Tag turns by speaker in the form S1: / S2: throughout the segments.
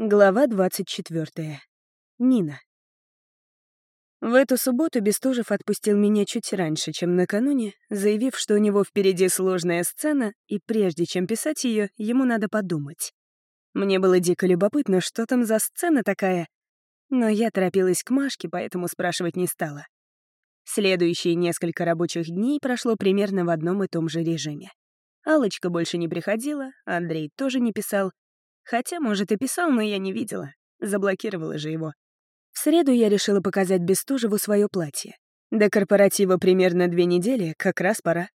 S1: Глава 24. Нина. В эту субботу Бестужев отпустил меня чуть раньше, чем накануне, заявив, что у него впереди сложная сцена, и прежде чем писать ее, ему надо подумать. Мне было дико любопытно, что там за сцена такая, но я торопилась к Машке, поэтому спрашивать не стала. Следующие несколько рабочих дней прошло примерно в одном и том же режиме. Алочка больше не приходила, Андрей тоже не писал, Хотя, может, и писал, но я не видела. Заблокировала же его. В среду я решила показать Бестужеву свое платье. До корпоратива примерно две недели, как раз пора.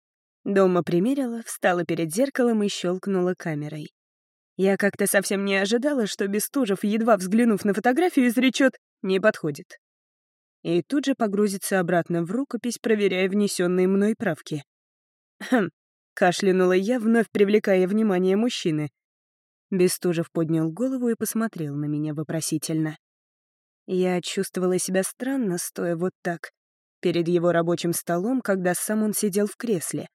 S1: Дома примерила, встала перед зеркалом и щелкнула камерой. Я как-то совсем не ожидала, что Бестужев, едва взглянув на фотографию, изречет «не подходит». И тут же погрузится обратно в рукопись, проверяя внесенные мной правки. «Хм», — кашлянула я, вновь привлекая внимание мужчины. Бестужев поднял голову и посмотрел на меня вопросительно. Я чувствовала себя странно, стоя вот так, перед его рабочим столом, когда сам он сидел в кресле.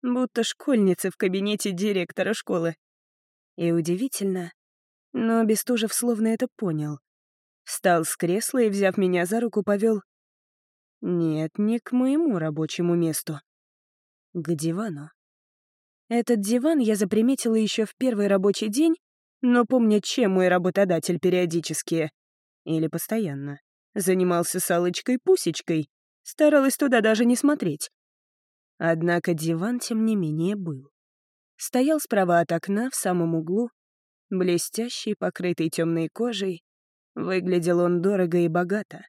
S1: Будто школьница в кабинете директора школы. И удивительно, но Бестужев словно это понял. Встал с кресла и, взяв меня за руку, повел. Нет, не к моему рабочему месту. К дивану. Этот диван я заприметила еще в первый рабочий день, но помня, чем мой работодатель периодически, или постоянно, занимался салочкой-пусечкой, старалась туда даже не смотреть. Однако диван, тем не менее, был. Стоял справа от окна, в самом углу, блестящий, покрытый темной кожей. Выглядел он дорого и богато.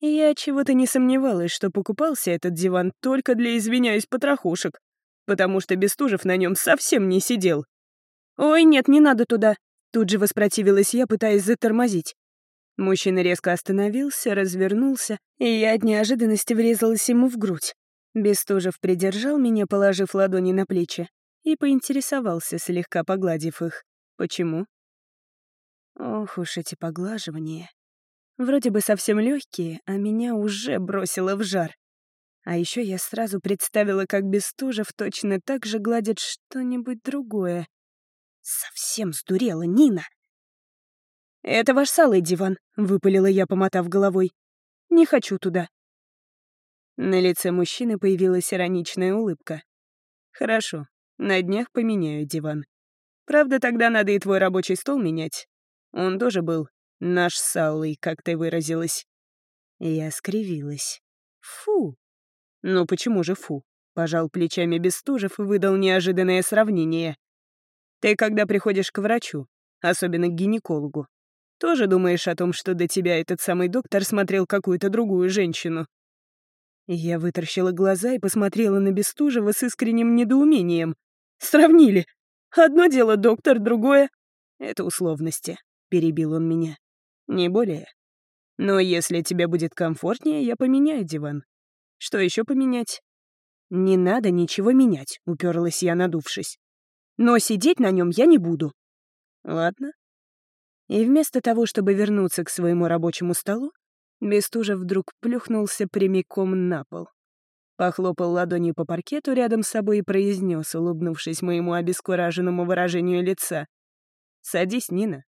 S1: Я чего-то не сомневалась, что покупался этот диван только для, извиняюсь, потрохушек, потому что Бестужев на нем совсем не сидел. «Ой, нет, не надо туда!» Тут же воспротивилась я, пытаясь затормозить. Мужчина резко остановился, развернулся, и я от неожиданности врезалась ему в грудь. Бестужев придержал меня, положив ладони на плечи, и поинтересовался, слегка погладив их. Почему? Ох уж эти поглаживания. Вроде бы совсем легкие, а меня уже бросило в жар. А еще я сразу представила, как Бестужев точно так же гладит что-нибудь другое. Совсем сдурела Нина. «Это ваш салый диван», — выпалила я, помотав головой. «Не хочу туда». На лице мужчины появилась ироничная улыбка. «Хорошо, на днях поменяю диван. Правда, тогда надо и твой рабочий стол менять. Он тоже был наш салый, как ты выразилась». Я скривилась. «Фу, «Ну почему же фу?» — пожал плечами Бестужев и выдал неожиданное сравнение. «Ты, когда приходишь к врачу, особенно к гинекологу, тоже думаешь о том, что до тебя этот самый доктор смотрел какую-то другую женщину?» Я вытаращила глаза и посмотрела на Бестужева с искренним недоумением. «Сравнили. Одно дело доктор, другое...» «Это условности», — перебил он меня. «Не более. Но если тебе будет комфортнее, я поменяю диван. Что еще поменять? Не надо ничего менять, уперлась я, надувшись. Но сидеть на нем я не буду. Ладно. И вместо того, чтобы вернуться к своему рабочему столу, Бестужев вдруг плюхнулся прямиком на пол. Похлопал ладонью по паркету рядом с собой и произнес, улыбнувшись моему обескураженному выражению лица. «Садись, Нина.